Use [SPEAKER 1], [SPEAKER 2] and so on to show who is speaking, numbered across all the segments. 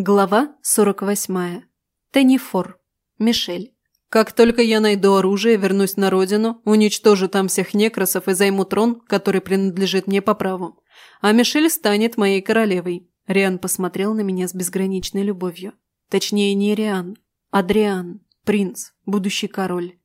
[SPEAKER 1] Глава 48. Теннифор. Мишель.
[SPEAKER 2] Как только я найду оружие, вернусь на родину, уничтожу там всех некросов и займу трон, который принадлежит мне по праву. А Мишель станет моей королевой. Риан посмотрел на меня с безграничной любовью. Точнее, не Риан, Адриан, принц, будущий король.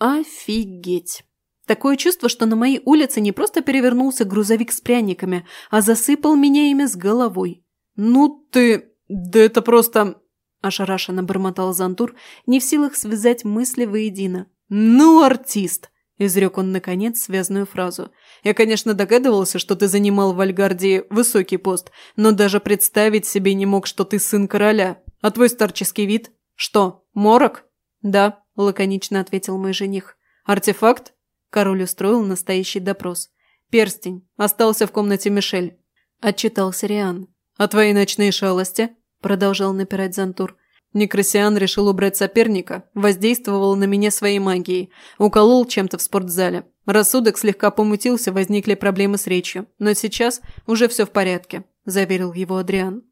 [SPEAKER 2] Офигеть! Такое чувство, что на моей улице не просто перевернулся грузовик с пряниками, а засыпал меня ими с головой. «Ну ты...» «Да это просто...» – ошарашенно бормотал Зантур, не в силах связать мысли воедино. «Ну, артист!» – изрек он, наконец, связную фразу. «Я, конечно, догадывался, что ты занимал в Альгардии высокий пост, но даже представить себе не мог, что ты сын короля. А твой старческий вид? Что, морок?» «Да», – лаконично ответил мой жених. «Артефакт?» – король устроил настоящий допрос. «Перстень. Остался в комнате Мишель», – отчитался Риан. «А твои ночные шалости?» продолжал напирать Зантур. Некрасиан решил убрать соперника, воздействовал на меня своей магией, уколол чем-то в спортзале. Рассудок слегка помутился, возникли проблемы с речью. Но сейчас уже все в порядке», – заверил его Адриан.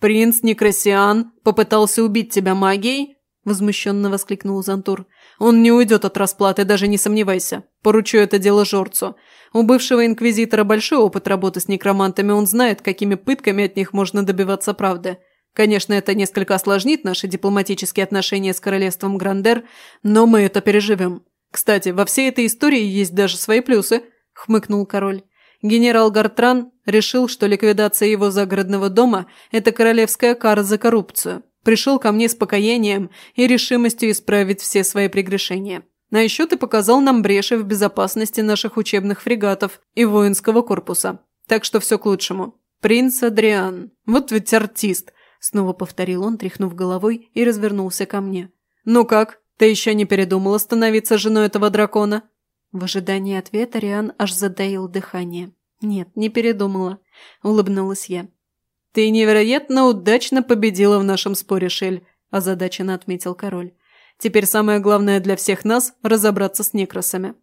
[SPEAKER 2] «Принц Некрасиан попытался убить тебя магией?» – возмущенно воскликнул Зантур. «Он не уйдет от расплаты, даже не сомневайся. Поручу это дело Жорцу. У бывшего инквизитора большой опыт работы с некромантами, он знает, какими пытками от них можно добиваться правды. Конечно, это несколько осложнит наши дипломатические отношения с королевством Грандер, но мы это переживем. Кстати, во всей этой истории есть даже свои плюсы», – хмыкнул король. Генерал Гартран решил, что ликвидация его загородного дома – это королевская кара за коррупцию. Пришел ко мне с покаянием и решимостью исправить все свои прегрешения. А еще ты показал нам бреши в безопасности наших учебных фрегатов и воинского корпуса. Так что все к лучшему. Принц Адриан. Вот ведь артист. Снова повторил он, тряхнув головой, и развернулся ко мне. «Ну как, ты еще не передумала становиться женой этого дракона?» В ожидании ответа Риан аж затаил дыхание. «Нет, не передумала», – улыбнулась я. «Ты невероятно удачно победила в нашем споре, Шель», – озадаченно отметил король. «Теперь самое главное для всех нас – разобраться с некросами».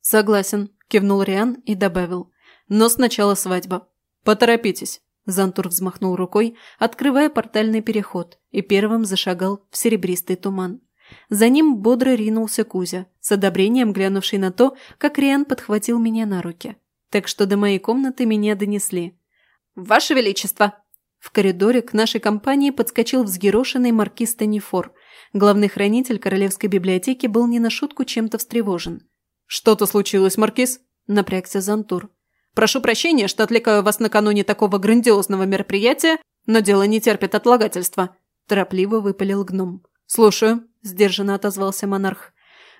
[SPEAKER 2] «Согласен», – кивнул Риан и добавил. «Но сначала свадьба. Поторопитесь». Зантур взмахнул рукой, открывая портальный переход, и первым зашагал в серебристый туман. За ним бодро ринулся Кузя, с одобрением глянувший на то, как Риан подхватил меня на руки. Так что до моей комнаты меня донесли. «Ваше Величество!» В коридоре к нашей компании подскочил взъерошенный маркиз Танифор. Главный хранитель Королевской библиотеки был не на шутку чем-то встревожен. «Что-то случилось, маркиз?» – напрягся Зантур. Прошу прощения, что отвлекаю вас накануне такого грандиозного мероприятия, но дело не терпит отлагательства», – торопливо выпалил гном. «Слушаю», – сдержанно отозвался монарх.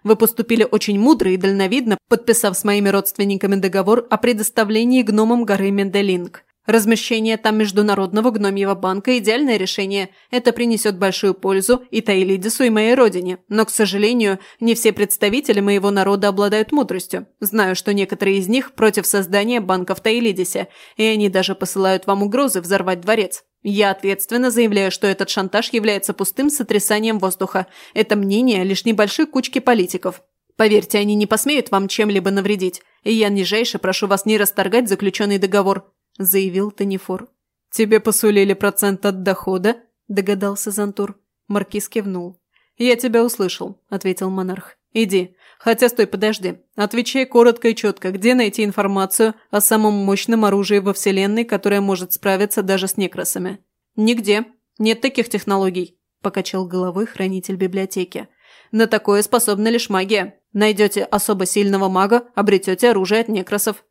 [SPEAKER 2] «Вы поступили очень мудро и дальновидно, подписав с моими родственниками договор о предоставлении гномам горы Менделинг. Размещение там Международного гномьего банка – идеальное решение. Это принесет большую пользу и Таилидису, и моей родине. Но, к сожалению, не все представители моего народа обладают мудростью. Знаю, что некоторые из них против создания банка в Таилидисе, и они даже посылают вам угрозы взорвать дворец. Я ответственно заявляю, что этот шантаж является пустым сотрясанием воздуха. Это мнение лишь небольшой кучки политиков. Поверьте, они не посмеют вам чем-либо навредить. И я нижайше прошу вас не расторгать заключенный договор. – заявил Танифор. «Тебе посулили процент от дохода?» – догадался Зантур. Маркиз кивнул. «Я тебя услышал», – ответил монарх. «Иди. Хотя стой, подожди. Отвечай коротко и четко, где найти информацию о самом мощном оружии во Вселенной, которое может справиться даже с некросами?» «Нигде. Нет таких технологий», – покачал головой хранитель библиотеки. «На такое способна лишь магия. Найдете особо сильного мага, обретете оружие от некросов».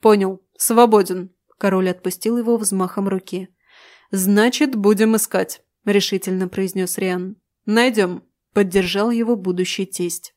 [SPEAKER 2] «Понял. Свободен», Король отпустил его взмахом руки. «Значит, будем искать», – решительно произнес Риан. «Найдем», – поддержал его будущий тесть.